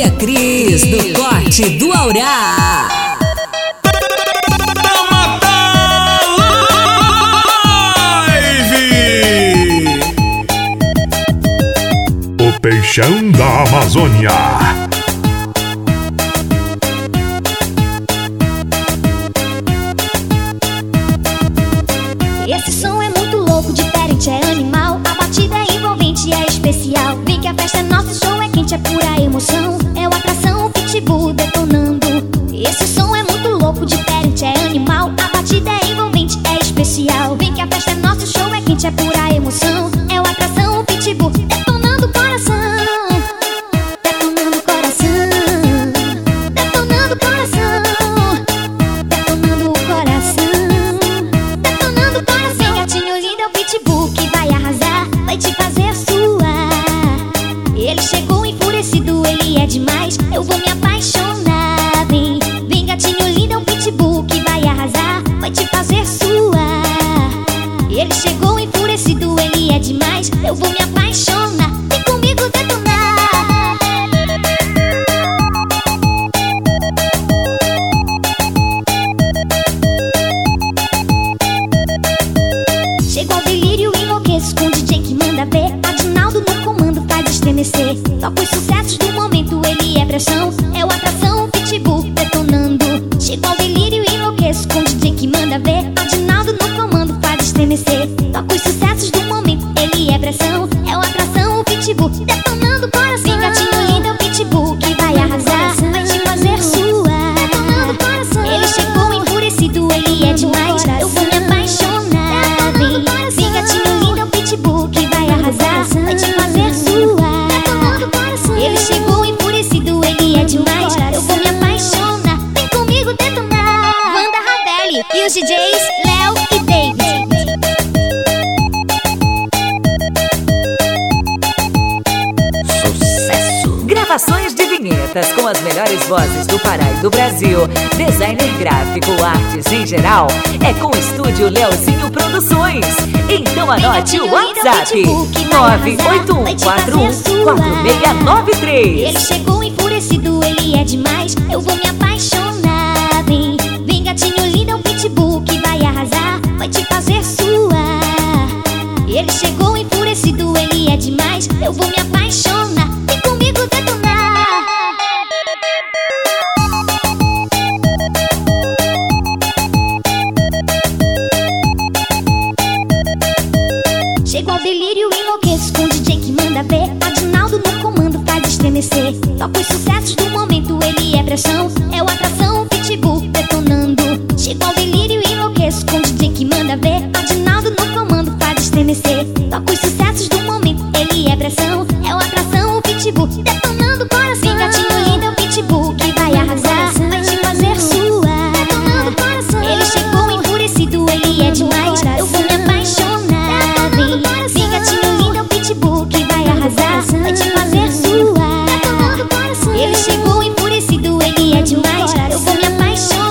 Maria Cris, do corte do Aurá. Peixão da Amazônia. Que a festa é nossa, o show é quente, é pura emoção. É o atração, o pitbull detonando o coração. Detonando o coração. Detonando o coração. Detonando o coração. Detonando o coração. Vem, gatinho lindo, é o pitbull que vai arrasar. Vai te fazer suar. Ele chegou enfurecido, ele é demais. Eu vou me apaixonar. É o atração, o pitbull detonando o coração. Vem, gatinho lindo, é o pitbull que vai arrasar. Vai te fazer suar. Detonando o coração. Ele chegou enfurecido, ele é demais. Eu vou me apaixonar. Vem, gatinho lindo, é o pitbull que vai arrasar. Vai te fazer suar. Ele chegou enfurecido, ele é demais. Eu vou me apaixonar. Vem comigo detonar. Wanda Ravelli e os DJs Léo e David. Gravações de vinhetas com as melhores vozes do Pará e do Brasil. Designer gráfico, artes em geral. É com o estúdio Leozinho Produções. Então anote o WhatsApp: 981414693. Ele chegou enfurecido, ele é demais. Eu vou me apaixonar. Vem, vem, gatinho lindo, é um pitbull que vai arrasar. Vai te fazer suar. Ele chegou enfurecido, ele é demais. Eu vou me apaixonar. Chego ao delírio, enlouqueço com o DJ que manda ver. Adinaldo no comando faz estremecer. Toca os sucessos do momento, ele é pressão. É o atração, pitbull detonando. Chego ao delírio, enlouqueço com o DJ que manda ver. Adinaldo no comando faz estremecer. Toca os sucessos do momento, ele é pressão. É o atração, pitbull detonando. But you